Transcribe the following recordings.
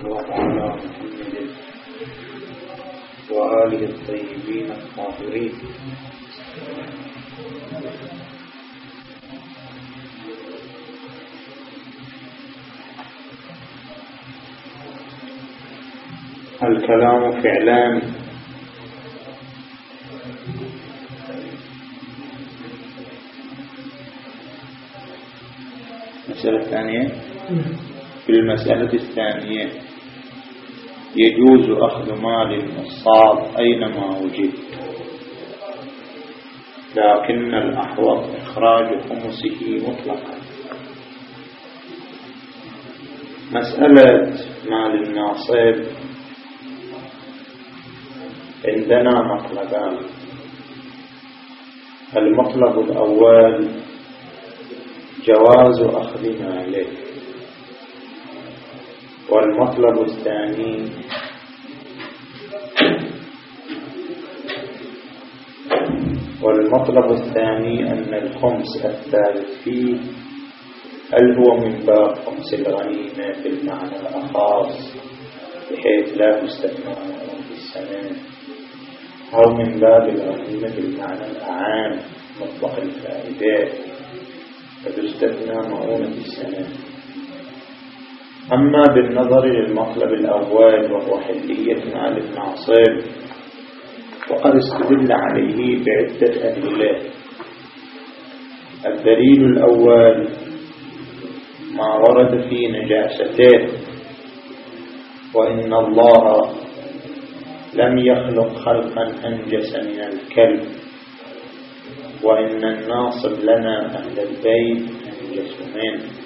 وعلى محمد وآله الطيبين الطاهرين. الكلام فعلان. المسألة الثانية في المسألة الثانية يجوز أخذ مال النصاب أينما وجد لكن الأحوط إخراج خمسه مطلقا. مسألة مال الناصب عندنا مطلبان. المطلب الأول جواز أخذ ماله. والمطلب الثاني. والمطلب الثاني أن الخمس الثالث فيه هل هو من باب خمس الغنيمة في المعنى الأخاص بحيث لا تستثنى في السنة؟ أو من باب الغنيمة في المعنى الأعام مطلق الفائدة فتستثنى مؤونة السنة؟ أما بالنظر للمطلب الأول وهو حلية مال الناصب وقد استدل عليه بعدة أدلة الدليل الأول ما ورد في نجاسته وإن الله لم يخلق خلقا أنجس من الكلب وإن الناصب لنا أهل البيت أنجس منه.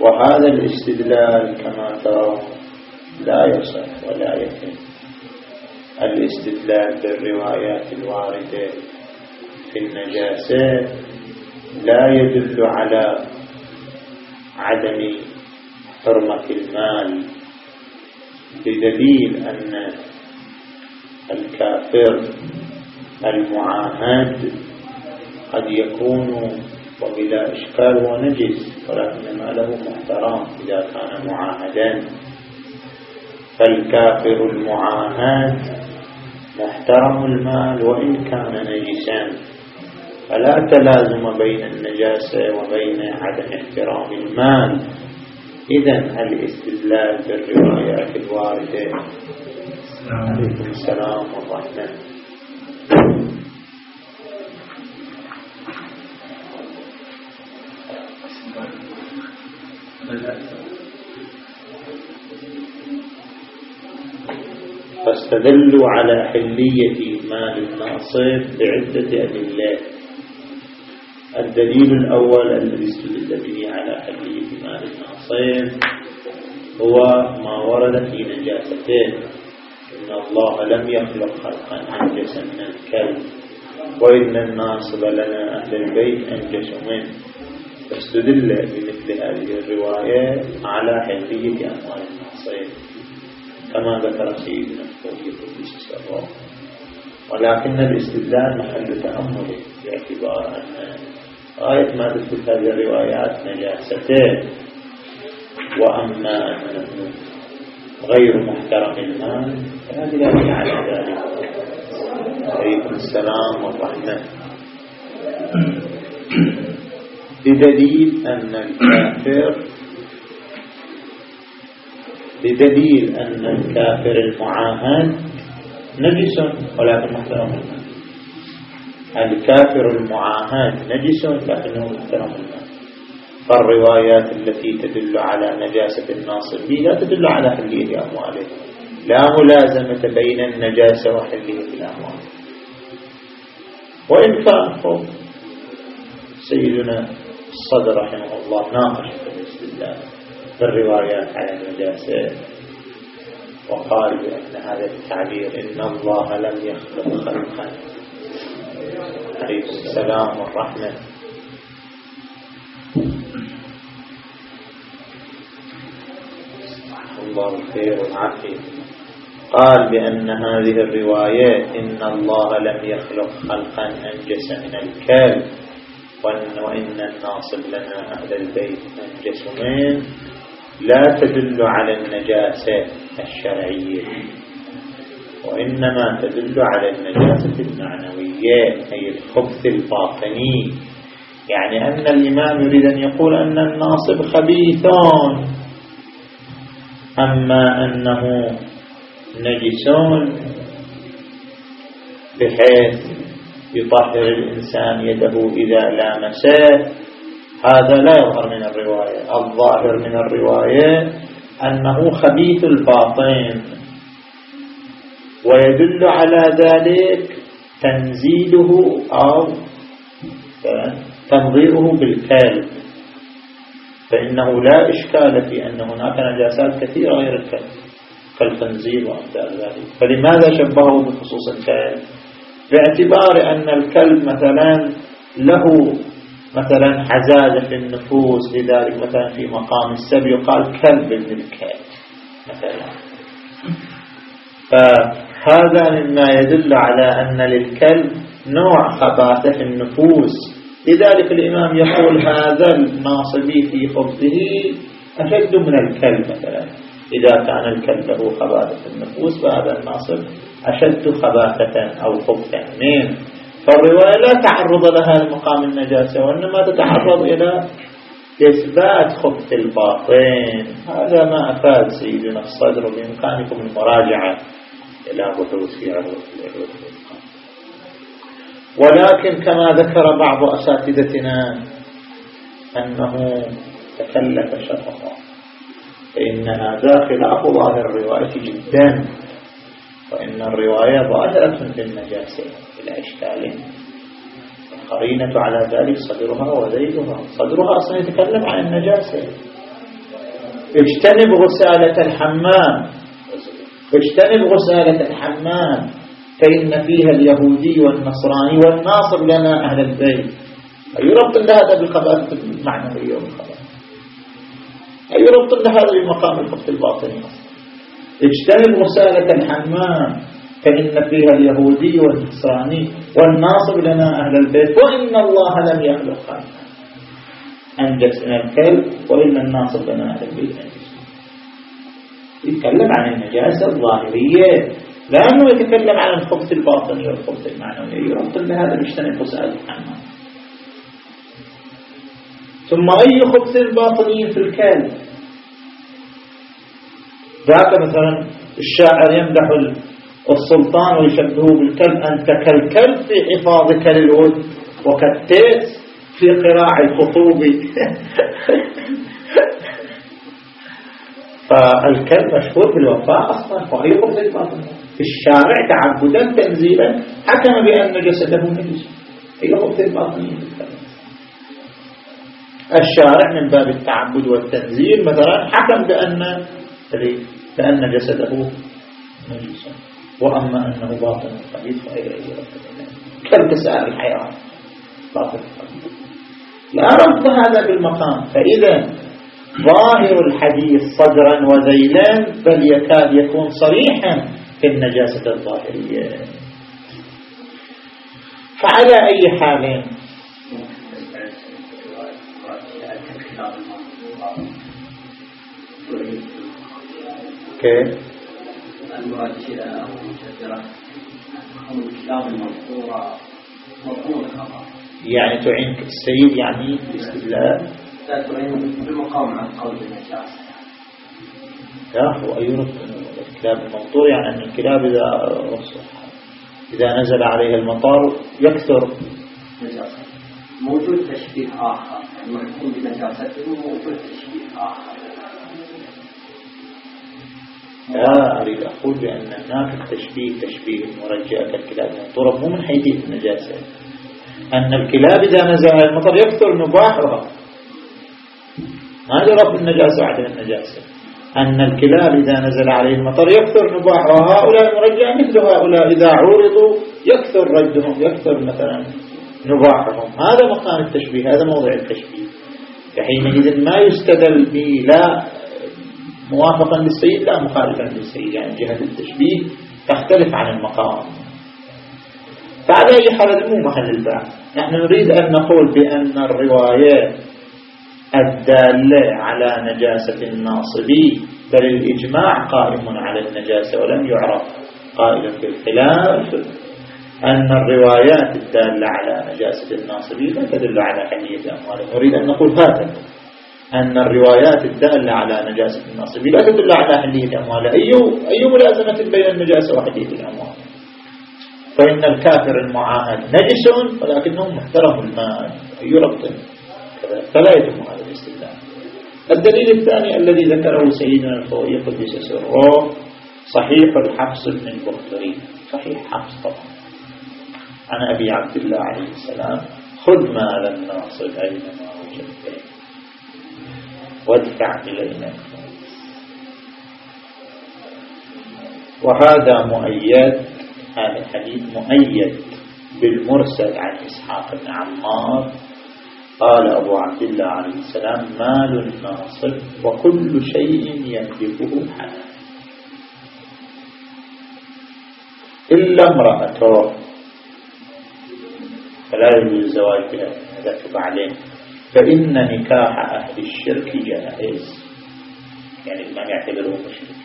وهذا الاستدلال كما ترى لا يصح ولا يتم. الاستدلال بالروايات الواردة في النجاسة لا يدل على عدم حرمة المال بدليل أن الكافر المعاهد قد يكون وبلا إشكال ونجس ولكن ماله محترم إذا كان معاهدا. فالكافر المعاهد محترم المال وإن كان نجسا. فلا تلازم بين النجاسة وبين عدم احترام المال. إذا الاستدلال بالروايات الواردة. عليكم. السلام ورحمة فاستدلوا على حلية مال الناصب بعدة أدلة الدليل الأول الذي استدل به على حلية مال الناصب هو ما ورد في نجاسته. إن الله لم يخلق خلقا أنجس من الكلب وإن الناصب لنا أهل البيت أنجس منه. فاستدل بمثل هذه الرواية على حلية أموال الناصب كما ذكر سيدنا الفوزي قدس سره ولكن الاستدلال محل تأمل باعتبار أن غاية ما تثبت هذه الروايات نجاستين وأما أنه غير محترم المال فلا دلالة على ذلك عليكم السلام والرحمة بدليل أن الكافر بدليل أن الكافر المعاهد نجس ولكن محترم المال الكافر المعاهد نجس لكنه محترم المال فالروايات التي تدل على نجاسة الناصب لا تدل على حلية أمواله لا ملازمة بين النجاسة وحلية الأموال. وإن كان سيدنا الصدر رحمه الله ناقش في الاستدلال بالروايات على النجاسة وقال بأن هذا التعبير إن الله لم يخلق خلقا. عليه السلام والرحمة. الله الخير والعافية قال بأن هذه الرواية إن الله لم يخلق خلقا أنجس من الكلب. وإن, وإن الناصب لنا أهل البيت أنجس منه لا تدل على النجاسة الشرعية وإنما تدل على النجاسة المعنوية أي الخبث الباطني. يعني أن الإمام يريد أن يقول أن الناصب خبيثون أما أنه نجسون بحيث يطهر الإنسان يده إذا لامسه هذا لا يظهر من الرواية. الظاهر من الرواية أنه خبيث الباطن. ويدل على ذلك تنزيله أو تنظيره بالكلب. فإنه لا إشكال في أن هناك نجاسات كثيرة غير الكلب. كالخنزير وأمثال ذلك. فلماذا شبهه بخصوص الكلب؟ باعتبار أن الكلب مثلا له مثلا حزازة في النفوس لذلك مثلا في مقام السب يقال كلب ابن الكلب مثلا. فهذا مما يدل على أن للكلب نوع خباثة في النفوس. لذلك الإمام يقول هذا الناصبي في خبزه أشد من الكلب مثلا. إذا كان الكلب له خباثة في النفوس فهذا الناصب أشد خباثة أو خبثا. من فالرواية لا تعرض لها لمقام النجاسة وإنما تتعرض إلى إثبات خبث الباطن. هذا ما أفاد سيدنا الصدر بإمكانكم المراجعة إلى بحوث في ولكن كما ذكر بعض أساتذتنا أنه تكلف شرحا فإن هذا خلاف ظاهر الرواية جدا. وإن الرواية ظاهرة في النجاسة بلا إشكال. القرينة على ذلك صدرها وذيلها. صدرها أصلا يتكلم عن النجاسة. اجتنب غسالة الحمام. اجتنب غسالة الحمام. فإن فيها اليهودي والنصراني والناصر لنا أهل البيت. أي ربط هذا بالخبائث المعنوية والخبائث أي ربط هذا بمقام الخبث الباطني. اجتنب غسالة الحمام فإن فيها اليهودي والنصراني والناصب لنا أهل البيت وإن الله لم يخلق. خلقا أنجس من الكلب وإن الناصب لنا أهل البيت. يتكلم عن النجاسة الظاهرية. لأنه يتكلم عن الخبث الباطني والخبث المعنوي. يربط بهذا اجتنب غسالة الحمام. ثم أي خبث باطني في الكلب ذاك مثلا الشاعر يمدح السلطان ويشبهه بالكلب أنت كالكلب في حفاظك للود وكالتيس في قراع الخطوب فالكلب مشهور بالوفاء أصلا وأيضا في الشارع تعبدا تنزيلا حكم بأن جسده نجس في الباطنية الشارع من باب التعبد والتنزيل مثلا حكم بأن بأن جسده نجس وأما أنه باطن الحديث فغير كم تسأل الحيوان باطن لا ربط هذا بالمقام. فإذا ظاهر الحديث صدرا وذيلا بل يكاد يكون صريحا في النجاسة الظاهرية. فعلى أي حال؟ كيف المؤثرة أو المشجرة أو الكتاب المذكورة مضمون يعني تعين السيد يعني باستدلال. لا تعين بالمقام عن قول النجاسة لا هو أيضا الكلاب الموضوع يعني أن الكلاب إذا إذا نزل عليها المطار يكثر. نجاسة. موجود تشبيه آخر. يعني محكوم بنجاسته موجود تشبيه آخر. لا أريد أقول بأن هناك التشبيه تشبيه مرجئة كالكلاب المنطورة مو من حيث النجاسة. أن الكلاب إذا نزل المطر يكثر نباحها ما رب النجاسة وعدم النجاسة. أن الكلاب إذا نزل عليه المطر يكثر نباحها هؤلاء مرجع مثل هؤلاء. إذا عورضوا يكثر ردهم يكثر مثلا نباحهم هذا مقام التشبيه هذا موضع التشبيه. فحينئذ ما يستدل به لا موافقا للسيد؟ لا مخالفا للسيد. يعني جهة التشبيه تختلف عن المقام. فعلى أي حال مو محل البحث نحن نريد أن نقول بأن الرواية الدالة على نجاسة الناصب بل الإجماع قائم على النجاسة ولم يعرف قائلا بالخلاف أن الروايات الدالة على نجاسة الناصب لا تدل على حلية أموالهم. نريد أن نقول هذا. أن الروايات الدالة على نجاسة الناصب لا تدل على حلية أموال أي أي ملازمة بين النجاسة وحلية الأموال؟ فإن الكافر المعاهد نجس ولكنه محترم المال. أي ربط فلا يتم هذا الاستدلال. الدليل الثاني الذي ذكره سيدنا الخوي قدس سره صحيح الحفص بن البختري صحيح حفص طبعا. عن أبي عبد الله عليه السلام خذ مال الناصب أينما وجدته وادفع إلينا. وهذا مؤيد هذا الحديث مؤيد بالمرسل عن إسحاق بن عمار. قال أبو عبد الله عليه السلام مال الناصب وكل شيء يملكه حلال. إلا امرأته. فلا يجوز الزواج بها هذا بعدين فإن نكاح أهل الشرك جائز. يعني الإمام يعتبره مشرك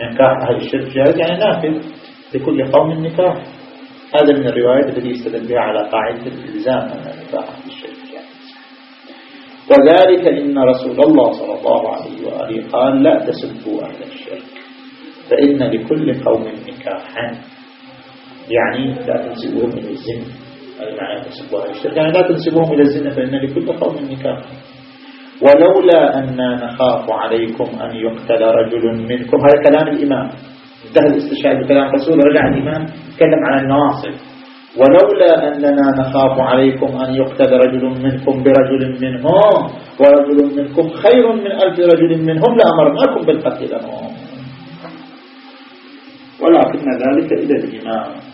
نكاح أهل الشرك جائز يعني نافذ لكل قوم نكاح هذا من الروايات التي يستدل بها على قاعدة الإلزام أن نكاح أهل الشرك جائز. وذلك إن رسول الله صلى الله عليه وآله قال لا تسبوا أهل الشرك فإن لكل قوم نكاحا يعني لا تنسبوهم إلى الزنا. الشرك يعني لا تنسبوهم إلى الزنا فإن لكل قوم نكاحا ولولا أننا نخاف عليكم أن يقتل رجل منكم. هذا كلام الإمام انتهى الاستشهاد بكلام الرسول رجع الإمام تكلم عن النواصب ولولا أننا نخاف عليكم أن يقتل رجل منكم برجل منهم ورجل منكم خير من ألف رجل منهم لأمرناكم بالقتل. لهم ولكن ذلك إلى الإمام.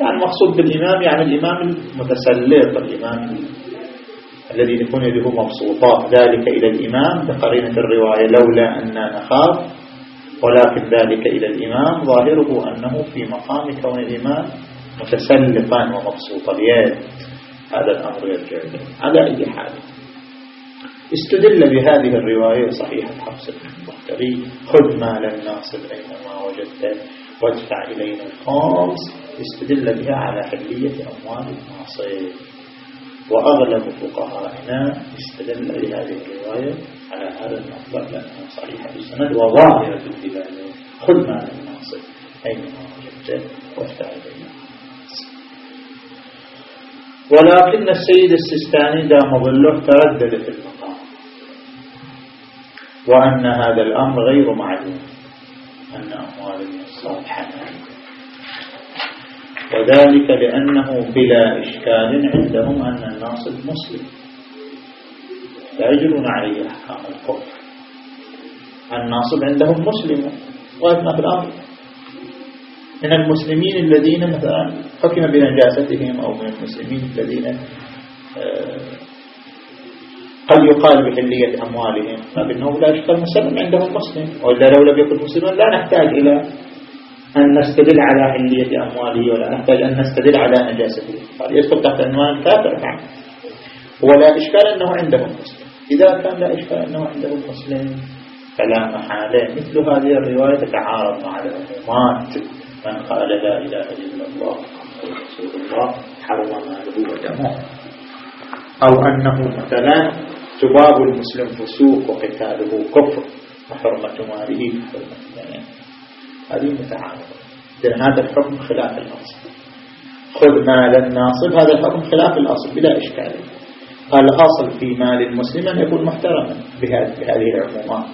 يعني المقصود بالإمام يعني الإمام المتسلط الإمام الذي يكون يده مبسوطة. ذلك إلى الإمام بقرينة الرواية لولا أننا نخاف ولكن ذلك إلى الإمام. ظاهره أنه في مقام كون الإمام متسلقا ومبسوط اليد هذا الأمر يرجع على أي حال استدل بهذه الرواية صحيحة حفص بن خذ مال الناصب أينما وجدته. وادفع إلينا. الخامس استدل بها على حلية أموال الناصب وأغلب فقهائنا استدل بهذه الرواية على هذا المطلق لأنها صحيحة السند وظاهرة الدلالة. خذ مال الناصب أينما وجدته وادفع إلينا ولكن السيد السيستاني دام ظله تردد في المقام. وأن هذا الأمر غير معلوم. أن أموال النصاب حلال وذلك لأنه بلا إشكال عندهم أن الناصب مسلم لا يجرون عليه أحكام الكفر. الناصب عندهم مسلم. وأثنى في الأمر من المسلمين الذين مثلا حكم بنجاستهم أو من المسلمين الذين آه، قد يقال بحلية أموالهم لكنه لا يشكل مسلم عندهم مسلم وإلا لو لم يكن مسلما لا نحتاج إلى أن نستدل على حلية أمواله ولا نحتاج أن نستدل على نجاسته. قال يدخل تحت عنوان كافر نعم. ولا إشكال أنه عندهم مسلم إذا كان لا إشكال أنه عندهم مسلم فلا محالة. مثل هذه الرواية تتعارض مع العمومات من قال لا إله إلا الله رسول الله حرم ماله ودمه. أو أنه مثلا سباب المسلم فسوق وقتاله كفر وحرمة ماله حرمة هذه متعارضة. لأن هذا الحكم خلاف الأصل. خذ مال الناصب هذا الحكم خلاف الأصل بلا إشكال. الأصل في مال المسلم أن يكون محترما بهذه العمومات.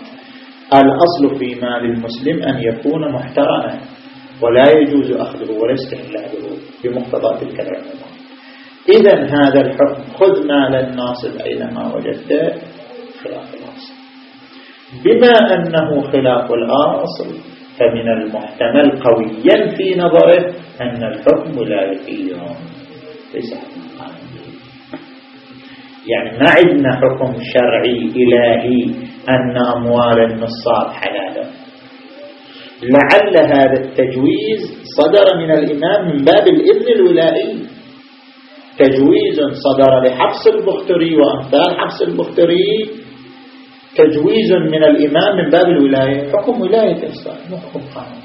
الأصل في مال المسلم أن يكون محترما ولا يجوز أخذه ولا استحلاله بمقتضى تلك العمومات. إذا هذا الحكم خذ مال الناصب أينما وجدته خلاف الأصل. بما أنه خلاف الأصل فمن المحتمل قويا في نظره أن الحكم لا يقيم. ليس يعني ما عندنا حكم شرعي إلهي أن أموال النصاب حلالا لعل هذا التجويز صدر من الإمام من باب الإذن الولائي. تجويز صدر لحفص البختري وأمثال حفص البختري تجويز من الإمام من باب الولاية. حكم ولاية إصلاح مو حكم قانون.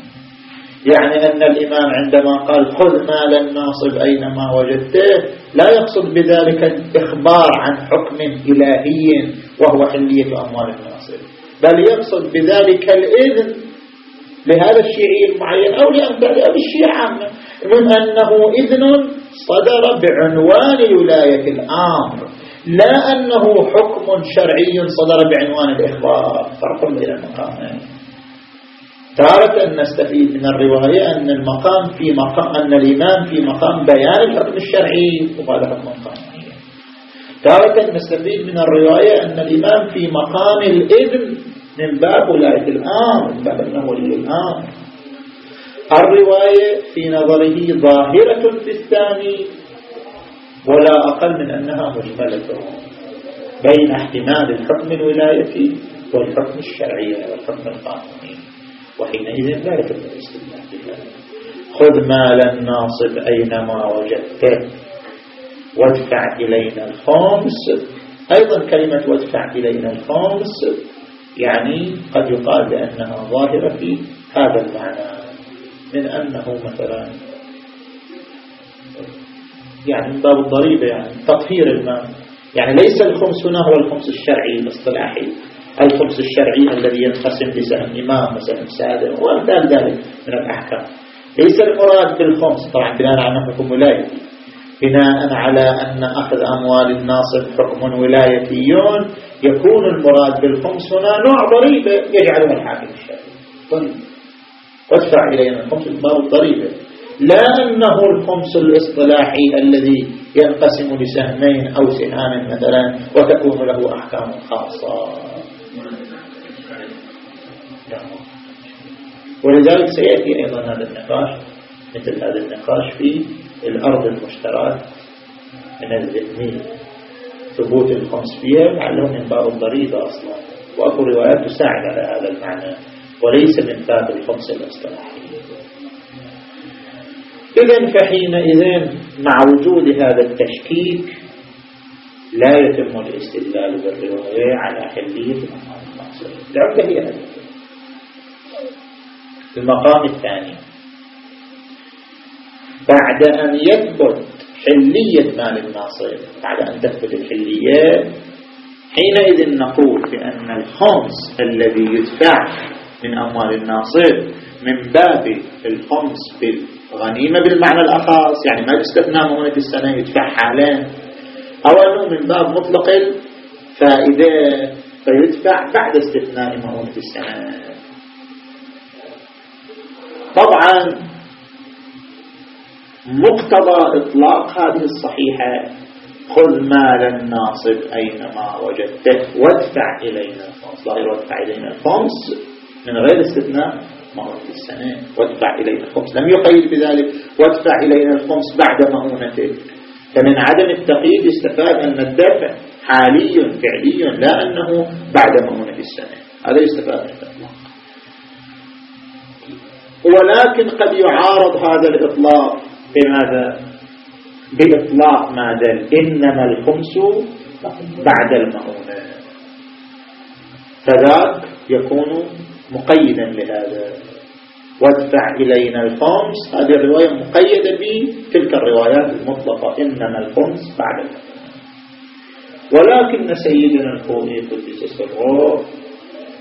يعني أن الإمام عندما قال خذ مال الناصب أينما وجدته لا يقصد بذلك الإخبار عن حكم إلهي وهو حلية أموال الناصب بل يقصد بذلك الإذن لهذا الشيعي المعين أو لأمثال الشيعة. من أنه إذن صدر بعنوان ولاية الأمر. لا أنه حكم شرعي صدر بعنوان الإخبار. فرق بين المقامين تارة نستفيد من الرواية أن المقام في مقام أن الإمام في مقام بيان الحكم الشرعي وهذا حكم قانوني. تارة نستفيد من الرواية أن الإمام في مقام الإذن من باب ولاية الآن من باب أنه ولي الآن الرواية في نظره ظاهرة في الثاني ولا أقل من أنها مجملة. بين احتمال الحكم الولاية والحكم الشرعي والحكم القانوني وحينئذ لا يتم الاستدلال بهذا خذ مال الناصب أينما وجدته. وادفع إلينا الخمس أيضا كلمة وادفع إلينا الخمس يعني قد يقال بأنها ظاهرة في هذا المعنى من أنه مثلا يعني من باب الضريبة يعني تطهير المال يعني ليس الخمس هنا هو الخمس الشرعي الاصطلاحي الخمس الشرعي الذي ينقسم لسهم إمام مثلا سادة وأمثال ذلك من الأحكام. ليس المراد بالخمس. طبعا بناء على حكم ولاية. بناء على أن أخذ أموال الناصب حكم ولايتي يكون المراد بالخمس هنا نوع ضريبة يجعلها الحاكم الشرعي. طيب وادفع إلينا الخمس باب الضريبة لا أنه الخمس الاصطلاحي الذي ينقسم لسهمين أو سهام مثلا وتكون له أحكام خاصة. ولذلك سيأتي أيضا هذا النقاش مثل هذا النقاش في الأرض المشترات. من الذهنية ثبوت الخمس فيها لعله من باب الضريبة أصلا. وأكو روايات تساعد على هذا المعنى. وليس من باب الخمس الاصطلاحي إذا فحينئذ مع وجود هذا التشكيك لا يتم الاستدلال بالرواية على حلية المقام المعصر العبدة هي هذه. المقام الثاني. بعد أن يثبت حلية مال الناصر بعد أن تثبت الحلية حينئذ نقول بأن الخمس الذي يدفع من أموال الناصر من باب الخمس بالغنيمة بالمعنى الأخص يعني ما يستثنى مؤونة السنة يدفع حالين أو أنه من باب مطلق الفائدة فيدفع بعد استثناء مؤونة السنة. طبعا مقتضى إطلاق هذه الصحيحة خذ مال الناصب أينما وجدته وادفع إلينا الخمس. ظاهر وادفع إلينا الخمس. من غير استثناء مؤونة السنة. وادفع إلينا الخمس. لم يقيد بذلك. وادفع إلينا الخمس بعد مؤونتك فمن عدم التقييد استفاد أن الدفع حالي فعلي لا أنه بعد مؤونة السنة. هذا يستفاد ولكن قد يعارض هذا الإطلاق بماذا؟ بإطلاق ماذا؟ إنما الخمس بعد المؤونة فذاك يكون مقيدا لهذا وادفع إلينا الخمس هذه الرواية مقيدة بتلك الروايات المطلقة. إنما الخمس بعد. ولكن سيدنا الخوئي قدس سره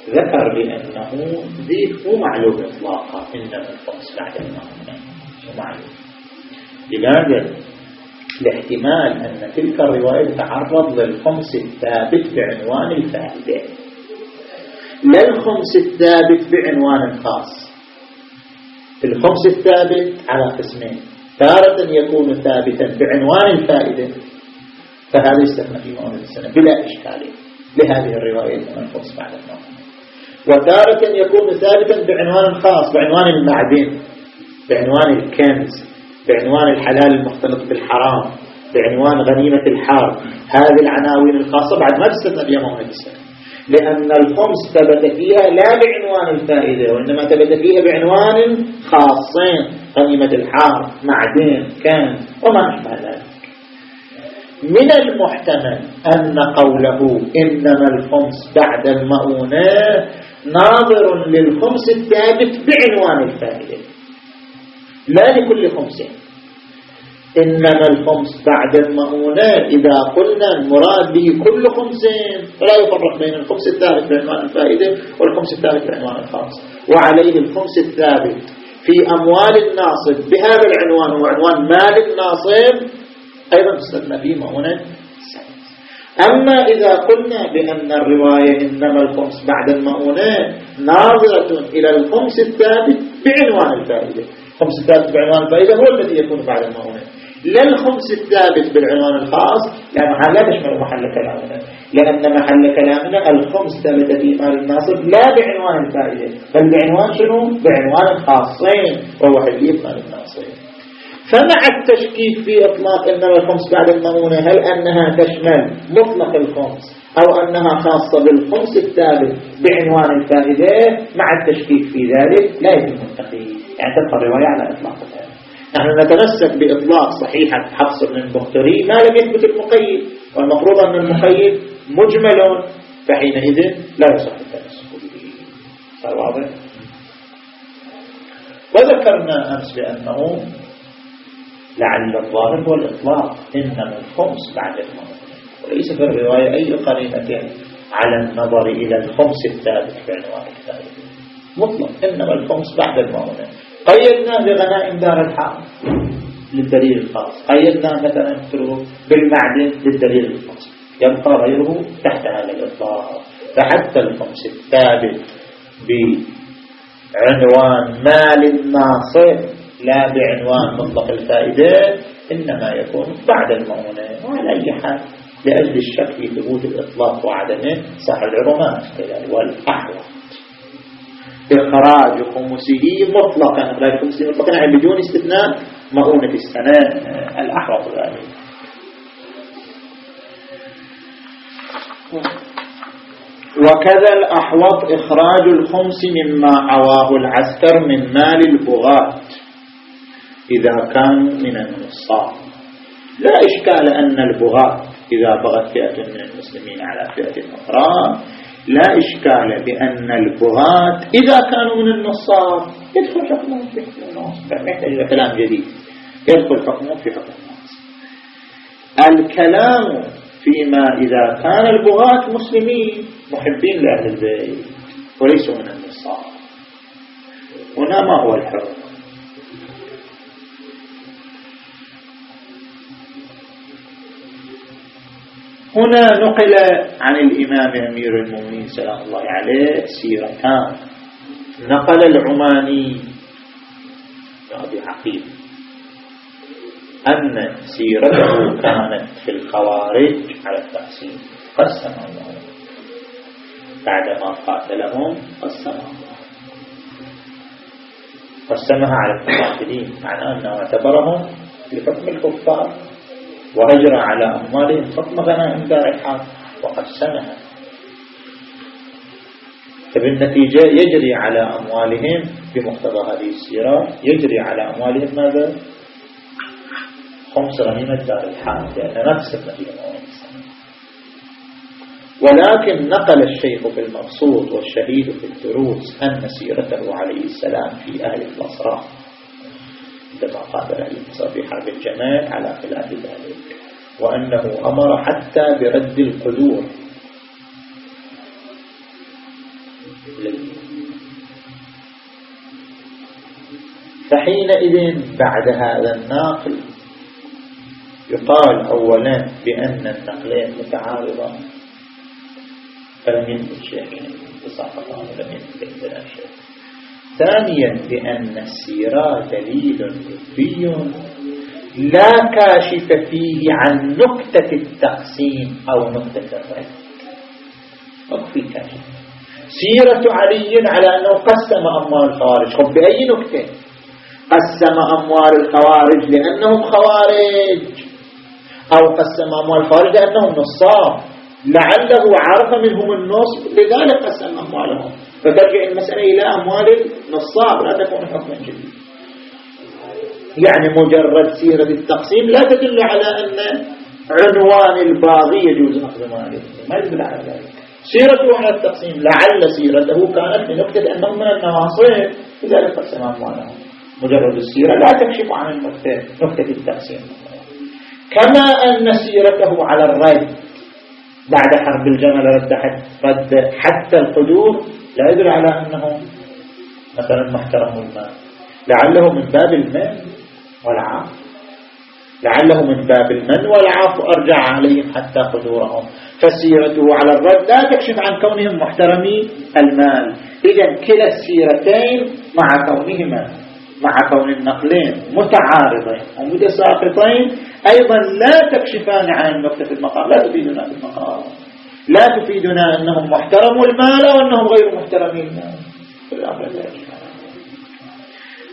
ذكر بأنه ذيك مو معلوم إطلاقا. إنما الخمس بعد المؤونة مو معلوم. لماذا؟ لاحتمال أن تلك الرواية تتعرض للخمس الثابت بعنوان الفائدة. لا الخمس الثابت بعنوان خاص الخمس الثابت على قسمين. تارة يكون ثابتا بعنوان الفائدة فهذا يستثنى في مؤونة السنة بلا إشكال. لهذه الرواية من الخمس بعد الموت وتارة يكون ثابتا بعنوان خاص بعنوان المعدن بعنوان الكنز بعنوان الحلال المختلط بالحرام بعنوان غنيمة الحرب هذه العناوين الخاصة بعد ما تستثنى بها مؤونة السنة. لأن الخمس ثبت فيها لا بعنوان الفائدة وإنما ثبت فيها بعنوان خاصين. غنيمة الحرب معدن كان وما أشبه ذلك. من المحتمل أن قوله إنما الخمس بعد المؤونة ناظر للخمس الثابت بعنوان الفائدة. لا لكل خمسين إنما الخمس بعد المؤونة إذا قلنا المراد به كل خمسين فلا يفرق بين الخمس الثابت بعنوان الفائدة والخمس الثابت بعنوان الخاص وعليه الخمس الثابت في أموال الناصب بهذا العنوان هو عنوان مال الناصب أيضا استثنى فيه مؤونة أما إذا قلنا بأن الرواية إنما الخمس بعد المؤونة ناظرة إلى الخمس الثابت بعنوان الفائدة. الخمس الثابت بعنوان الفائدة هو الذي يكون بعد المؤونة. لا الخمس الثابت بالعنوان الخاص لأنه لا تشمل محل كلامنا. لأن محل كلامنا الخمس ثابتة في مال الناصب لا بعنوان الفائدة بل بعنوان شنو؟ بعنوان الخاصين وهو حلية مال الناصب فمع التشكيك في إطلاق إنما الخمس بعد المؤونة هل أنها تشمل مطلق الخمس أو أنها خاصة بالخمس الثابت بعنوان الفائدة؟ مع التشكيك في ذلك لا يتم التقييد. يعني تبقى الرواية على إطلاقها. نحن نتمسك بإطلاق صحيحة حفص بن البختري ما لم يثبت المقيد والمفروض أن المقيد مجمل فحينئذ لا يصح التمسك به. صار واضح؟ وذكرنا أمس بأنه لعل الظاهر هو الإطلاق إنما الخمس بعد الموت وليس في الرواية أي قرينة على النظر إلى الخمس الثابت في عنوان الثالث. مطلق إنما الخمس بعد الموت قيدنا بغنائم دار الحرب للدليل الخاص. قيدنا مثلا بالمعدن للدليل الخاص. يبقى غيره تحت هذا الإطلاق. فحتى الخمس الثابت بعنوان مال الناصر لا بعنوان مطلق الفائدة إنما يكون بعد المؤونة وعلى أي حال لأجل الشك في ثبوت الإطلاق وعدمه صح العظماء والأحوط. إخراج خمسه مطلقا. إخراج خمسه مطلقا يعني بدون استثناء مؤونة السنة الأحوط ذلك. وكذا الأحوط إخراج الخمس مما عواه العسكر من مال البغاة إذا كانوا من النصاب. لا إشكال أن البغاة إذا بغت فئة من المسلمين على فئة أخرى لا إشكال بأن البغاة إذا كانوا من النصاب يدخل حكمهم في حكم الناس. يحتاج كلام جديد. يدخل حكمهم في حكم الناس. الكلام فيما إذا كان البغاة مسلمين محبين لأهل البيت وليسوا من النصاب هنا ما هو الحكم هنا نقل عن الإمام أمير المؤمنين سلام الله عليه سيرتان. نقل العماني أبي عقيل أن سيرته كانت في الخوارج على التقسيم. قسم الله. بعدما قاتلهم قسم الله. قسمها على المقاتلين. معناه أنه اعتبرهم لحكم الكفار. وأجرى على أموالهم حكم غنائم دار الحرب وقسمها فبالنتيجة يجري على أموالهم بمقتضى هذه السيرة يجري على أموالهم ماذا؟ خمس غنيمة دار الحرب لأن نفس النتيجة ولكن نقل الشيخ في المقصود والشهيد في الدروس أن سيرته عليه السلام في أهل البصرة. أهل البصرة في حرب الجمال على خلاف ذلك وأنه أمر حتى برد القدور. فحينئذ بعد هذا الناقل يقال أولا بأن النقلين متعارضان فلم يثبت شيء يعني تساقطان ولم عندنا شيء ثانيا بأن السيرة دليل طبي. لا كاشف فيه عن نكتة التقسيم أو نكتة الرد. في كاشف سيرة علي على أنه قسم أموال الخوارج. خب بأي نكتة؟ قسم أموال الخوارج لأنهم خوارج. أو قسم أموال الخوارج لأنهم نصاب. لعله عرف منهم النصب لذلك قسم أموالهم. فترجع المسألة إلى أموال النصاب لا تكون حكما جديد يعني مجرد سيرة التقسيم لا تدل على أن عنوان الباغي يجوز أخذ ماله. ما يدل على ذلك. سيرته على التقسيم لعل سيرته كانت لنكتة أنه من النواصب لذلك قسم أمواله. مجرد السيرة لا تكشف عن النكتة نكتة التقسيم. كما أن سيرته على الرد بعد حرب الجمل رد رد حتى القدور لا يدل على أنه مثلا محترم المال. لعله من باب المن والعاف لعله من باب المن والعاف أرجع عليهم حتى قدورهم فسيرته على الرد. لا تكشف عن كونهم محترمي المال. إذا كلا السيرتين مع كونهما مع كون النقلين متعارضين ومتساقطين. أيضا لا تكشفان عن النقطة في المقام. لا تفيدنا في المقام. لا تفيدنا أنهم محترموا المال وأنهم غير محترمي المال ذلك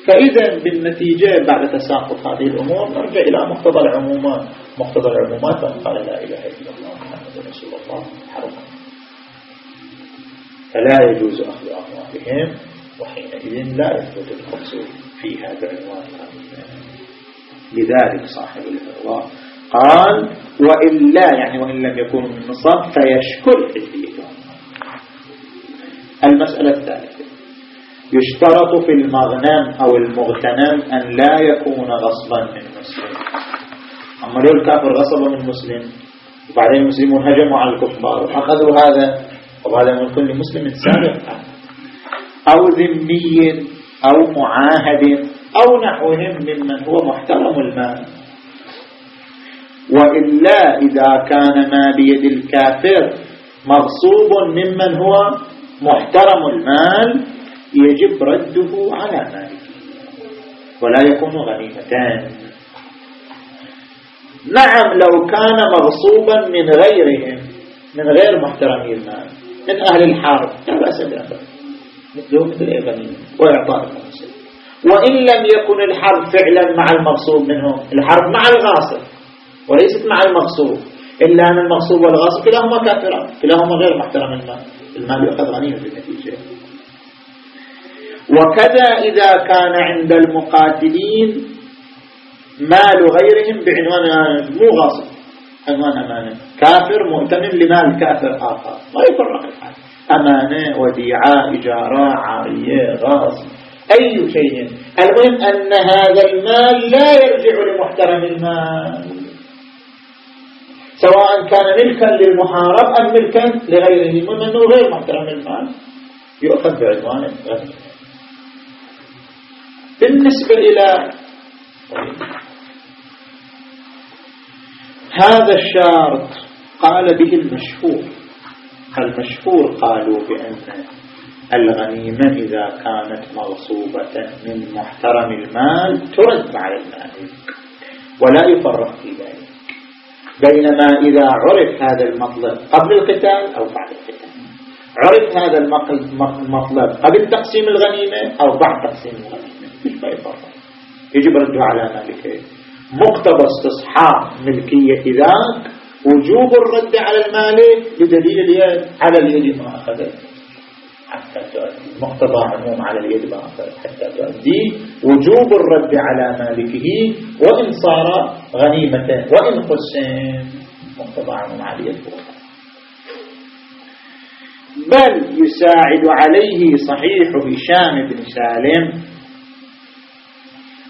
فإذا بالنتيجة بعد تساقط هذه الأمور نرجع إلى مقتضى العمومات. مقتضى العمومات من قال لا إله إلا الله محمد رسول الله حرما فلا يجوز أخذ أموالهم وحينئذ لا يثبت الخمس فيها بعنوان لذلك صاحب الإرواء قال وإلا يعني وإن لم يكونوا من نصاب فيشكل حزبيتهم المسألة الثالثة يشترط في المغنم أو المغتنم أن لا يكون غصبا من مسلم. أما لو الكافر غصب من مسلم وبعدين المسلمون هجموا على الكفار وأخذوا هذا وهذا من كل مسلم سابق. أو ذمي أو معاهد أو نحوهم ممن هو محترم المال. وإلا إذا كان ما بيد الكافر مغصوب ممن هو محترم المال يجب رده على ماله. ولا يكون غنيمتان. نعم لو كان مغصوبا من غيرهم من غير محترمي المال من أهل الحرب لا بأس بأخذ مثله مثل الغنيمة وإعطاء المغصوب وإن لم يكن الحرب فعلا مع المغصوب منهم. الحرب مع الغاصب وليست مع المغصوب إلا أن المغصوب والغاصب كلاهما كافران كلاهما غير محترم. المال المال يؤخذ غنيمة بالنتيجة وكذا إذا كان عند المقاتلين مال غيرهم بعنوان مو غاصب عنوان أمانة. كافر مؤتمن لمال كافر آخر. ما يفرق الحال. أمانة وديعة إجارة عارية غاصب. أي شيء. المهم أن هذا المال لا يرجع لمحترم المال. سواء كان ملكا للمحارب أم ملكا لغيره من أنه غير محترم المال. يؤخذ بعنوان بالنسبة إلى هذا الشرط قال به المشهور. المشهور قالوا بأن الغنيمة إذا كانت مغصوبة من محترم المال ترد على المالك ولا يفرق في ذلك. بينما إذا عرف هذا المطلب قبل القتال أو بعد القتال عرف هذا المطلب قبل تقسيم الغنيمة أو بعد تقسيم الغنيمة يجب ردها على مالكه مقتضى استصحاب ملكية ذاك وجوب الرد على المالك بدليل اليد على اليد ما أخذت. حتى تؤدي. مقتضى عموم على اليد أخذت حتى تؤدي. وجوب الرد على مالكه. وإن صار غنيمة. وإن قسم مقتضى عموم على اليد. بل يساعد عليه صحيح هشام بن سالم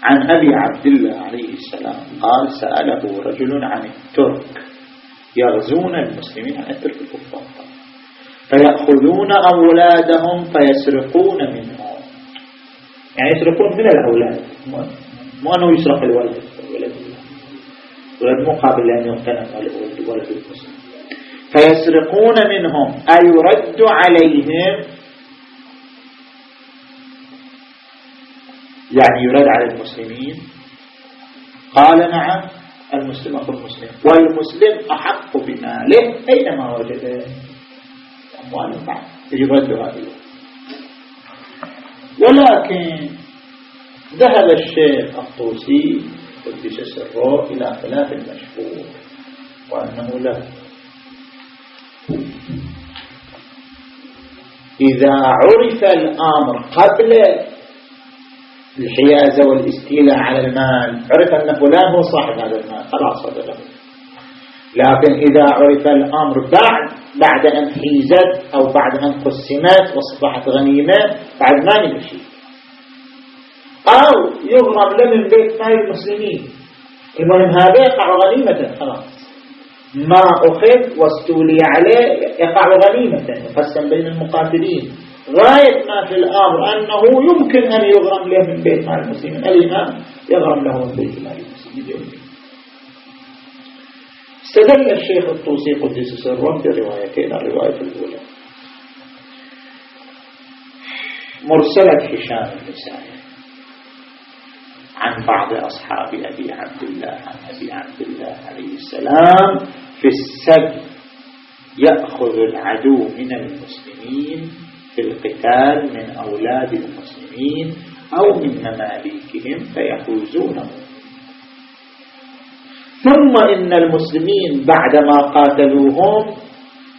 عن أبي عبد الله عليه السلام. قال سأله رجل عن الترك. يغزون المسلمين عن الترك الكفار. فيأخذون أولادهم فيسرقون منهم. يعني يسرقون من الأولاد مو أنه يسرق الولد الولد الولد مقابل أن يغتنم ولد المسلم فيسرقون منهم أيرد عليهم؟ يعني يرد على المسلمين؟ قال نعم المسلم أخو المسلم. والمسلم أحق بماله أينما وجد. إليه ولكن ذهب الشيخ الطوسي قدس سره إلى خلاف المشهور وأنه لا. إذا عرف الأمر قبل الحيازة والإستيلاء على المال عرف أن فلان هو صاحب هذا المال خلاص هذا لكن إذا عرف الأمر بعد بعد أن حيزت أو بعد أن قسمت وأصبحت غنيمة بعد ما نمشي. أو يغرم له من بيت مال المسلمين. المهم هذا يقع غنيمة خلاص. ما أخذ واستولي عليه يقع غنيمة يقسم بين المقاتلين. غاية ما في الأمر أنه يمكن أن يغرم له من بيت مال المسلمين. الإمام يغرم له من بيت مال المسلمين. استدل الشيخ الطوسي قدس سره بروايتين الرواية الأولى. مرسلة هشام النسائي عن بعض أصحاب أبي عبد الله عن أبي عبد الله عليه السلام في السب يأخذ العدو من المسلمين في القتال من أولاد المسلمين أو من مماليكهم فيفوزونه ثم إن المسلمين بعدما قاتلوهم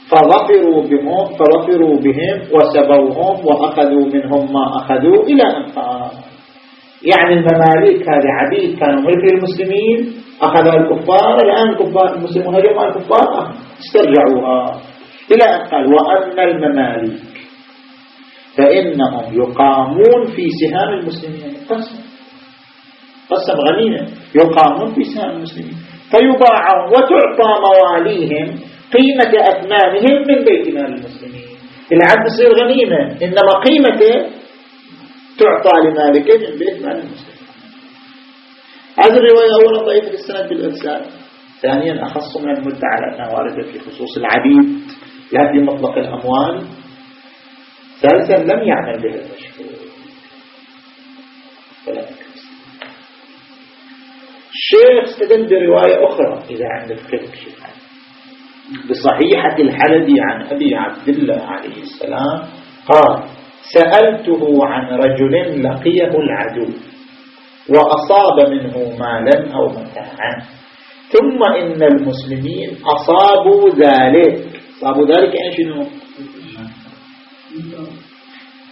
فظفروا بهم فظفروا بهم وسبوهم وأخذوا منهم ما أخذوا إلى أن قال يعني المماليك هذه عبيد كانوا ملك المسلمين أخذها الكفار الآن الكفار المسلمون هجموا الكفار استرجعوها. إلى أن قال وأن المماليك فإنهم يقامون في سهام المسلمين. قسم. قسم غنيمة. يقامون في سهام المسلمين. فيباعون وتعطى مواليهم قيمة أثمانهم من بيت مال المسلمين. العبد يصير غنيمة. إنما قيمته تعطى لمالك من بيت مال المسلمين. هذه الرواية أولا ضعيفة السند بالإرسال ثانيا أخص من المدة على أنها واردة في خصوص العبيد. لا في مطلق الأموال. ثالثا لم يعمل بها المشهور الشيخ استدل برواية أخرى. إذا عندك فقه بصحيحة الحلبي عن أبي عبد الله عليه السلام قال سألته عن رجل لقيه العدو وأصاب منه مالا أو متاعا ثم إن المسلمين أصابوا ذلك. أصابوا ذلك يعني شنو؟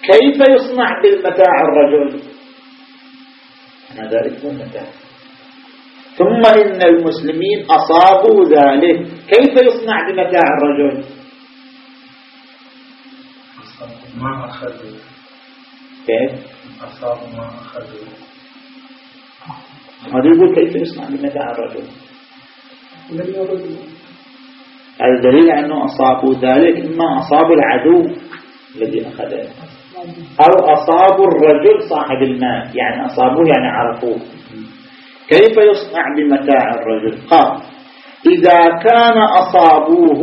كيف يصنع بالمتاع الرجل؟ أنا ذلك مو متاع. ثم إن المسلمين أصابوا ذلك. كيف يصنع بمتاع الرجل؟ ما أخذوا. كيف؟ أصابوا ما أخذوا. هذا يقول كيف يصنع بمتاع الرجل؟ هذا دليل أنه أصابوا ذلك إما أصابوا العدو الذي أخذه أو أصابوا الرجل صاحب المال يعني أصابوه يعني عرفوه. كيف يصنع بمتاع الرجل؟ قال إذا كان أصابوه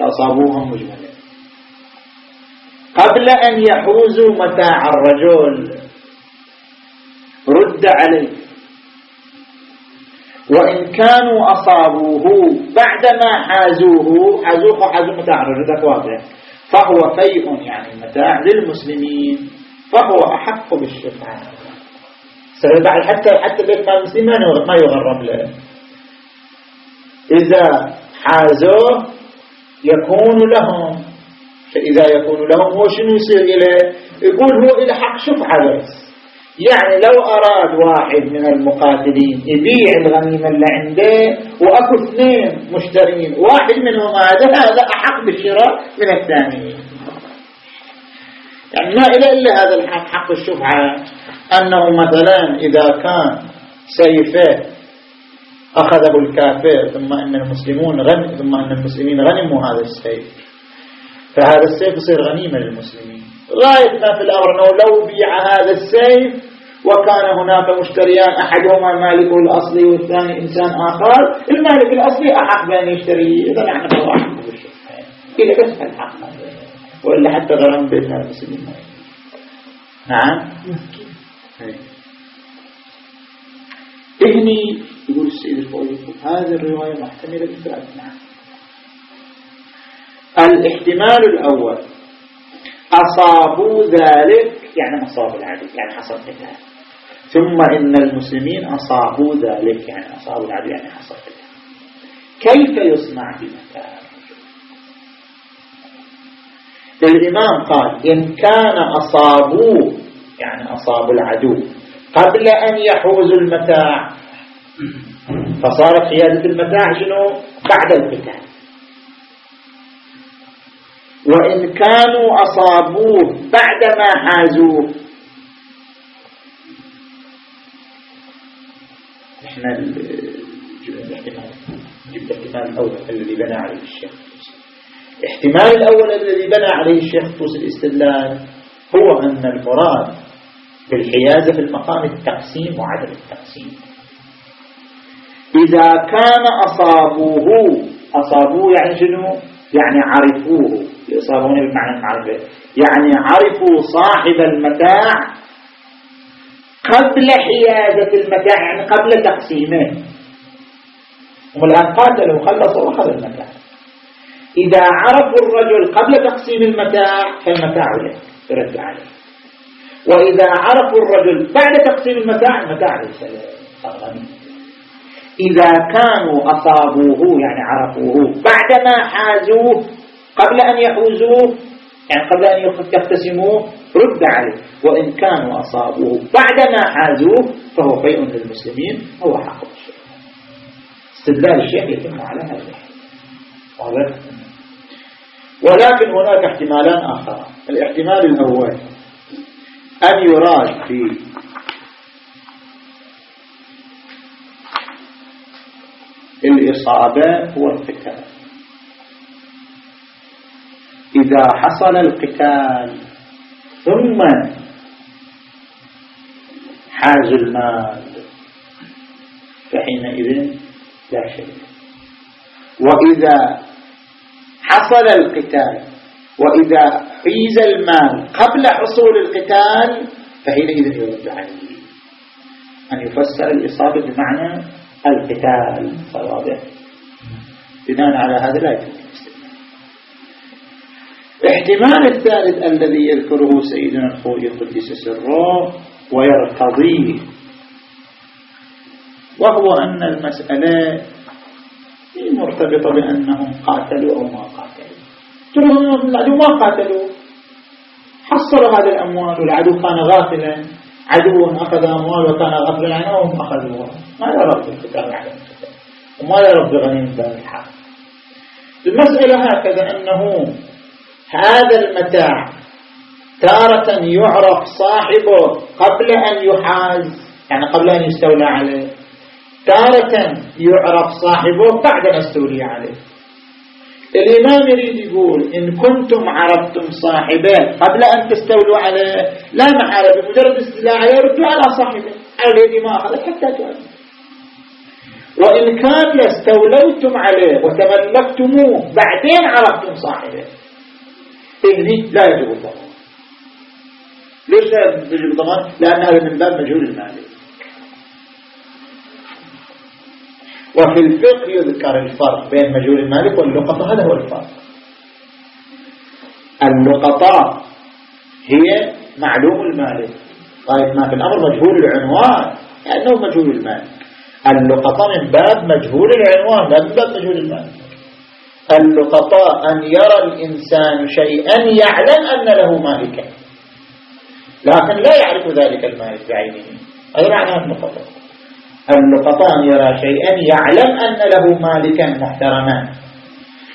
أصابوهم مجملا قبل أن يحوزوا متاع الرجل رد عليه. وإن كانوا أصابوه بعدما حازوه حازوه حازوا متاع الرجل واضح. فهو فيء يعني متاع للمسلمين فهو أحق بالشفاعة. بعد حتى حتى بيت مال المسلمين ما يغرم له. إذا حازوه يكون لهم. فإذا يكون لهم هو شنو يصير إليه؟ يقول هو إلى حق شفعة بس يعني لو أراد واحد من المقاتلين يبيع الغنيمة اللي عنده وأكو اثنين مشترين واحد منهم هذا هذا أحق بالشراء من الثاني يعني ما إلى إلا هذا الحق حق الشفعة. أنه مثلا إذا كان سيفه أخذه الكافر ثم أن المسلمون غن ثم أن المسلمين غنموا هذا السيف فهذا السيف يصير غنيمة للمسلمين. غاية ما في الأمر أنه لو بيع هذا السيف وكان هناك مشتريان أحدهما مالكه الأصلي والثاني إنسان آخر المالك الأصلي أحق بأن يشتري إذا نحن أحق بالشفعين إذا بس الحق. وإلا حتى غرام بيتنا المسلمين. نعم؟ إهني يقول السيد الفوزي هذه الرواية محتملة بالفعل نعم الاحتمال الأول أصابوا ذلك يعني أصاب العدو يعني حصل قتال ثم إن المسلمين أصابوا ذلك يعني أصابوا العدو يعني حصل قتال كيف يصنع بمكان الإمام قال إن كان أصابوه يعني أصابوا العدو قبل أن يحوزوا المتاع. فصارت حيازة المتاع شنو؟ بعد القتال. وإن كانوا أصابوه بعدما حازوه. إحنا الاحتمال الأول الذي بنى عليه الشيخ. الاحتمال الأول الذي بنى عليه الشيخ طوس الاستدلال هو أن المراد بالحيازة في المقام التقسيم وعدم التقسيم. إذا كان أصابوه أصابوه يعني شنو؟ يعني عرفوه. يصابون بمعنى المعرفة يعني عرفوا صاحب المتاع قبل حيازة المتاع يعني قبل تقسيمه. هم الآن قاتلوا وخلصوا وأخذ المتاع. إذا عرفوا الرجل قبل تقسيم المتاع فالمتاع له يرد عليه. وإذا عرفوا الرجل بعد تقسيم المتاع المتاع له إذا كانوا أصابوه يعني عرفوه بعدما حازوه قبل أن يحوزوه يعني قبل أن يقتسموه رد عليه. وإن كانوا أصابوه بعدما حازوه فهو فيء للمسلمين هو حق. الشيخ استدلال الشيخ يتم على هذا. ولكن هناك احتمالان آخر الاحتمال الأول أن يراد في الإصابة هو القتال. إذا حصل القتال ثم حاز المال فحينئذ لا شيء. وإذا حصل القتال وإذا حيز المال قبل حصول القتال فحينئذ يرد عليه أن يفسر الإصابة بمعنى القتال. واضح. بناء على هذا لا يمكن الاحتمال الثالث الذي يذكره سيدنا الخوي قدس سره ويرتضيه وهو أن المسألة مرتبطة بأنهم قاتلوا أو ما قاتلوا. ترى العدو ما قاتلوا. حصلوا هذه الأموال والعدو كان غافلا. عدو أخذ أموال وكان غافلا عنهم أخذوها ما يرى الكتاب على الكتاب وما يرى بغنيمة الحق. المسألة هكذا أنه هذا المتاع تارة يعرف صاحبه قبل أن يحاز يعني قبل أن يستولى عليه. تارة يعرف صاحبه بعد أن استولي عليه. الإمام يريد يقول إن كنتم عرفتم صاحبه قبل أن تستولوا عليه لا محالة بمجرد استيلاء عليه ردوا على صاحبه على الذي ما أخذت حتى تؤمن. وإن كان استوليتم عليه وتملكتموه بعدين عرفتم صاحبه. إهني لا يجب الضمان ليش لا يجب الضمان لأن هذا من باب مجهول المالك وفي الفقه يذكر الفرق بين مجهول المالك واللقطة هذا هو الفرق. اللقطة هي معلوم المالك. طيب ما في الأمر مجهول العنوان لأنه مجهول المالك اللقطة من باب مجهول العنوان لا من باب مجهول المالك اللقطاء أن يرى الإنسان شيئا يعلم أن له مالكا لكن لا يعرف ذلك المالك بعينه. هذا معنى اللقطة؟ اللقطاء أن يرى شيئا يعلم أن له مالكا محترما.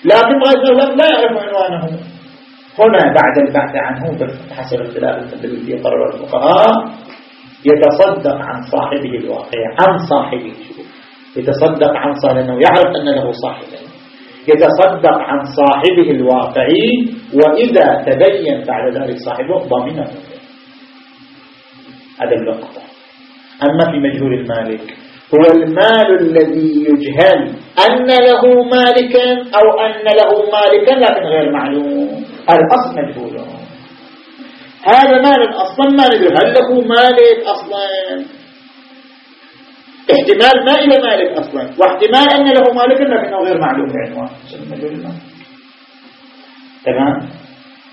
لكن غير لا يعرف عنوانه. هنا بعد البحث عنه حسب اختلاف الذي يقرر الفقهاء يتصدق عن صاحبه الواقع عن صاحبه. يتصدق عن صاحبه لأنه يعرف أن له صاحبا. يتصدق عن صاحبه الواقعي وإذا تبين بعد ذلك صاحبه ضمنه. هذا اللقطة. أما في مجهول المالك هو المال الذي يجهل أن له مالكا أو أن له مالكا لكن غير معلوم. الأصل مجهول. هذا مال أصلا ما ندري هل له مالك أصلا؟ احتمال ما إلى مالك أصلا. واحتمال أن له مالك لكنه غير معلوم. بعنوان تمام؟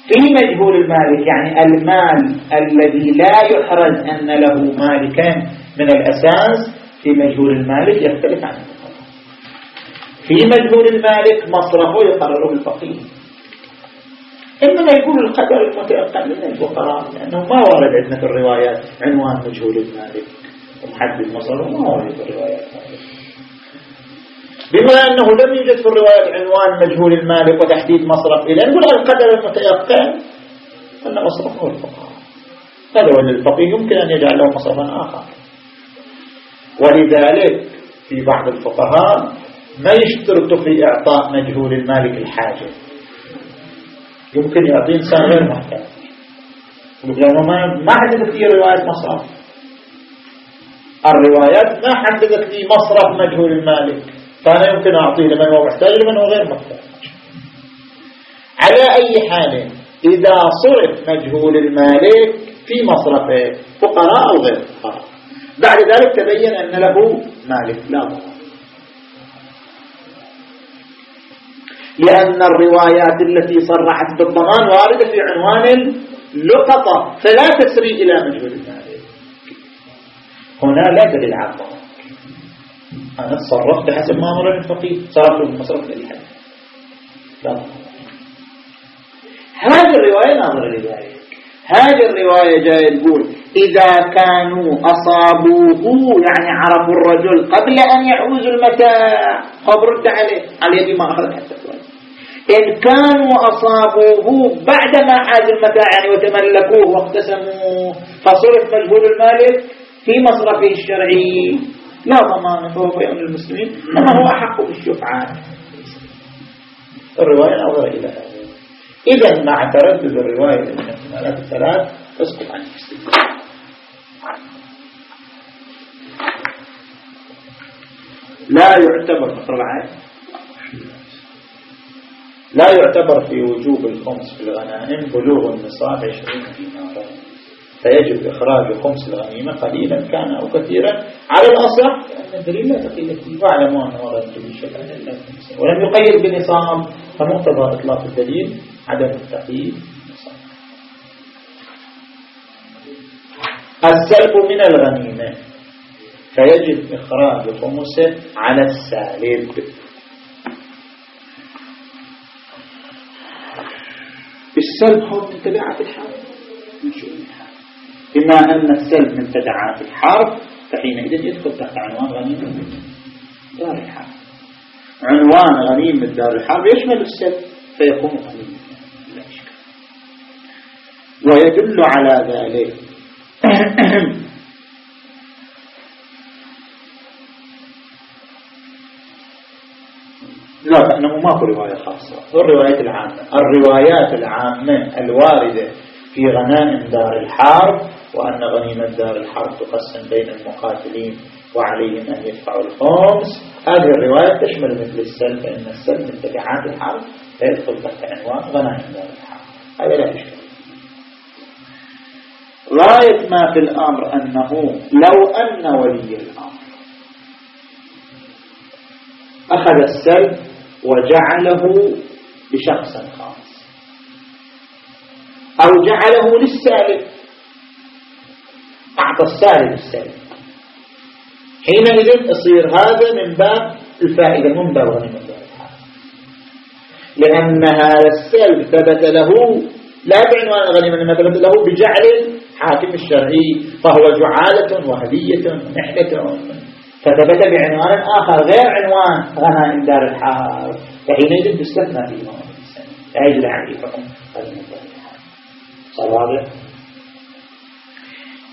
في مجهول المالك يعني المال الذي لا يحرز أن له مالكا من الأساس في مجهول المالك يختلف عن في مجهول المالك مصرفه يقرره الفقيه إنما يقول القدر المتيقن من الفقراء لأنه ما ورد عندنا في الروايات عنوان مجهول المالك. ومحدد مصرفه ما هو في الروايات بما أنه لم يوجد في الروايات عنوان مجهول المالك وتحديد مصرف إليه نقول القدر المتيقن؟ أن مصرفه الفقهاء هذا هو الفقيه يمكن أن يجعل له مصرفا آخر. ولذلك في بعض الفقهاء ما يشترط في إعطاء مجهول المالك الحاجة. يمكن يعطي إنسان غير محتاج. لأنه ما حددت لي رواية مصرف. الروايات ما حددت لي مصرف مجهول المالك. فأنا يمكن أعطيه لمن هو محتاج لمن هو غير محتاج. على أي حال إذا صرف مجهول المالك في مصرفه فقراء أو غير فقراء؟ بعد ذلك تبين أن له مالك. لا ضرر لأن الروايات التي صرحت بالضمان واردة في عنوان اللقطة فلا تسري إلى مجهول المالك هنا لا دليل على الضمان. أنا تصرفت حسب ما أمر الفقيه. صرفت المصرف للحد لا. هذه الرواية ناظرة لذلك. هذه الرواية جاية تقول إذا كانوا أصابوه يعني عرفوا الرجل قبل أن يعوزوا المتاع خبرت عليه على يدي ما أخذ حتى إن كانوا أصابوه بعدما عاد المتاع يعني وتملكوه واقتسموه فصرف مجهول المالك في مصرفه الشرعي. لا ضمان فهو أمر المسلمين. إنما هو أحق بالشفعة الرواية نظر إلى هذا. إذا مع تردد الرواية من الثلاث تسقط عن الاستدلال لا يعتبر العين لا يعتبر في وجوب الخمس في الغنائم بلوغ النصاب عشرين دينارا فيجب إخراج خمس الغنيمة قليلا كان أو كثيرا. على الأصح لأن الدليل لا تقيل فيه واعلموا أنه ورد به شيئا إلا ولم يقيد بنصاب فمقتضى إطلاق الدليل عدم التقييد. السلب من الغنيمة. فيجب إخراج خمسه على السالب. السلب هو من تبعات الحرب من شؤون الحرب بما أن السلب من تبعات الحرب فحينئذ يدخل تحت عنوان غنيمة. دار الحرب عنوان غنيمة دار الحرب يشمل السلب فيكون غنيمة. إشكال ويدل على ذلك لا لأنه ماكو رواية خاصة. الروايات العامة. الروايات العامة الواردة في غنائم دار الحرب وأن غنيمة دار الحرب تقسم بين المقاتلين وعليهم أن يدفعوا الخمس. هذه الرواية تشمل مثل السلم فإن السلم من تبعات الحرب يدخل تحت عنوان غنائم دار الحرب. هذا لا إشكال غاية ما في الأمر أنه لو أن ولي الأمر أخذ السلم وجعله لشخص خاص أو جعله للسالب. أعطى السالب السالب. حينئذ يصير هذا من باب الفائدة من باب غنيمة لأن هذا السلب ثبت له لا بعنوان الغنيمة إنما له بجعل الحاكم الشرعي فهو جعالة وهدية ونحلة فثبت بعنوان آخر غير عنوان غنائم دار الحرب فحينئذ تستثنى في مواد السنة عليه حكم غنائم دار الحرب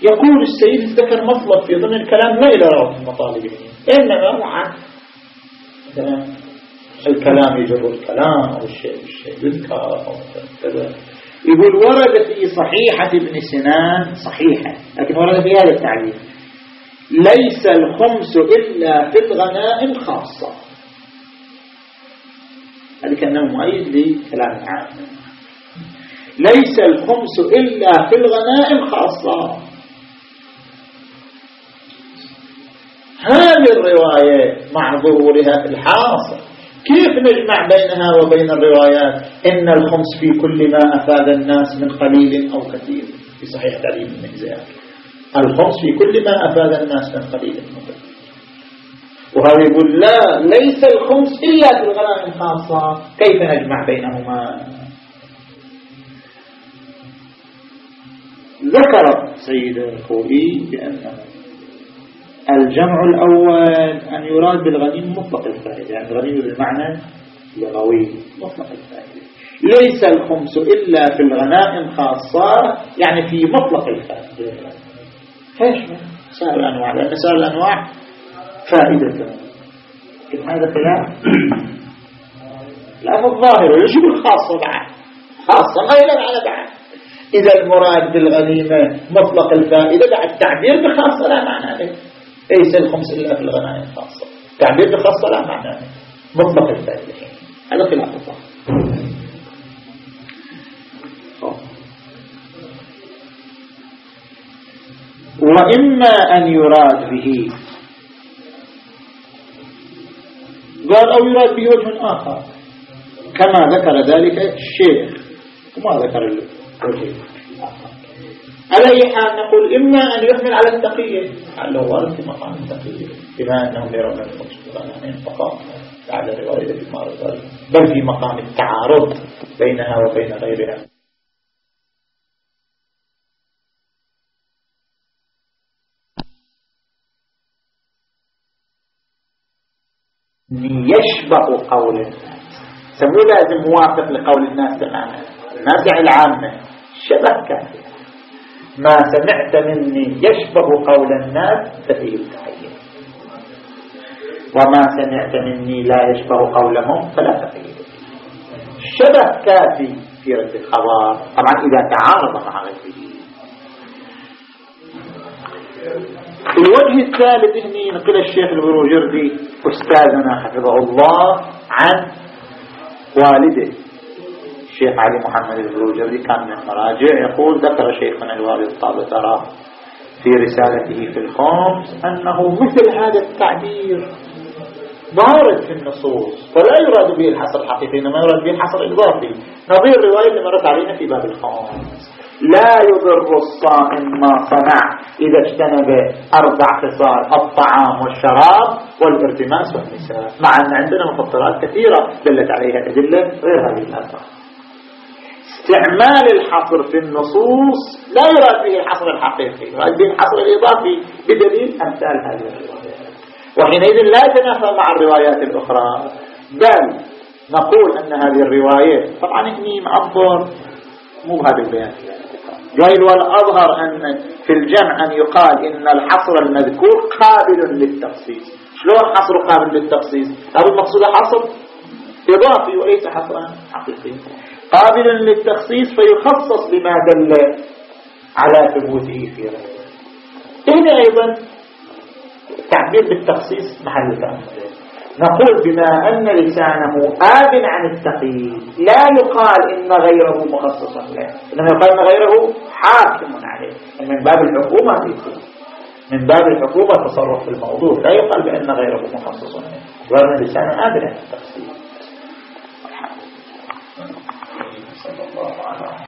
يقول السيد ذكر مطلب في ضمن الكلام لا إلى روح المطالب؟ إنما مع الكلام يجر الكلام أو الشيء بالشيء يذكر. أو كذا يقول ورد في صحيحة ابن سنان صحيحة لكن ورد في هذا التعليم ليس الخمس إلا في الغنائم خاصة. هذا كان مؤيد لكلام العام ليس الخمس إلا في الغنائم خاصة. هذه الرواية مع ظهورها في الحاصل. كيف نجمع بينها وبين الروايات إن الخمس في كل ما أفاد الناس من قليل أو كثير؟ في صحيح تعليم المجزئة الخمس في كل ما أفاد الناس من قليل أو كثير. وهذا يقول لا ليس الخمس إلا في الغنائم الخاصة. كيف نجمع بينهما؟ ذكر سيد الخوئي بأنه الجمع الأول أن يراد بالغنيم مطلق الفائدة يعني الغنيم بالمعنى لغوي مطلق الفائدة. ليس الخمس إلا في الغنائم خاصة يعني في مطلق الفائدة. إيش سائر الأنواع لأن سائر الأنواع فائدة. لكن هذا خلاف. لا الظاهر ليش يقول خاصة بعد خاصة غير على بعد. إذا المراد بالغنيمة مطلق الفائدة بعد تعبير بخاصة لا معنى له. ليس الخمس إلا في الغنائم خاصة تعبير بخاصة لا معنى. مطلق الفائدة هذا خلاف الظاهر وإما أن يراد به. قال أو يراد به وجه آخر. كما ذكر ذلك الشيخ. وما ذكر الوجه. على أي حال نقول إما أن يحمل على التقية لو وارد في مقام التقية بما أنهم يرون المجتمعين فقط على رواية المعرض بل في مقام التعارض بينها وبين غيرها. يشبه قول الناس. سمو لازم موافق لقول الناس تماما الناس يعني العامة. شبه كافي ما سمعت مني يشبه قول الناس ففيه التحية. وما سمعت مني لا يشبه قولهم فلا تحية. شبه كافي في رد الخبر. طبعا إذا تعارض مع غيره. الوجه الثالث هني نقل الشيخ البروجردي أستاذنا حفظه الله عن والده. الشيخ علي محمد البروجردي كان من المراجع يقول ذكر شيخنا الوالد طابترى في رسالته في الخمس أنه مثل هذا التعبير وارد في النصوص فلا يراد به الحصر الحقيقي إنما يراد به الحصر الإضافي نظير رواية اللي مرت علينا في باب الخمس لا يضر الصائم ما صنع إذا اجتنب أربع خصال الطعام والشراب والارتماس والنساء. مع أن عندنا مفطرات كثيرة دلت عليها أدلة غير هذه الأربعة استعمال الحصر في النصوص لا يراد به الحصر الحقيقي يراد به الحصر الإضافي بدليل أمثال هذه الروايات. وحينئذ لا يتنافى مع الروايات الأخرى بل نقول أن هذه الروايات طبعا هني معبر مو بهذا البيان. قال والأظهر أن في الجمع أن يقال إن الحصر المذكور قابل للتخصيص. شلون حصر قابل للتخصيص؟ هذا المقصود حصر إضافي وليس حصرا حقيقي؟ قابل للتخصيص فيخصص بما دل على ثبوته في غيره هنا أيضا تعبير بالتخصيص محل التأمل نقول بما أن لسانه آب عن التقييد لا يقال إن غيره مخصص له. إنما يقال إن غيره حاكم عليه. من باب الحكومة فيه من باب الحكومة تصرف في الموضوع. لا يقال بأن غيره مخصص له. وأن لسانه آب عن التقييد まあ、あ。